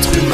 être humain.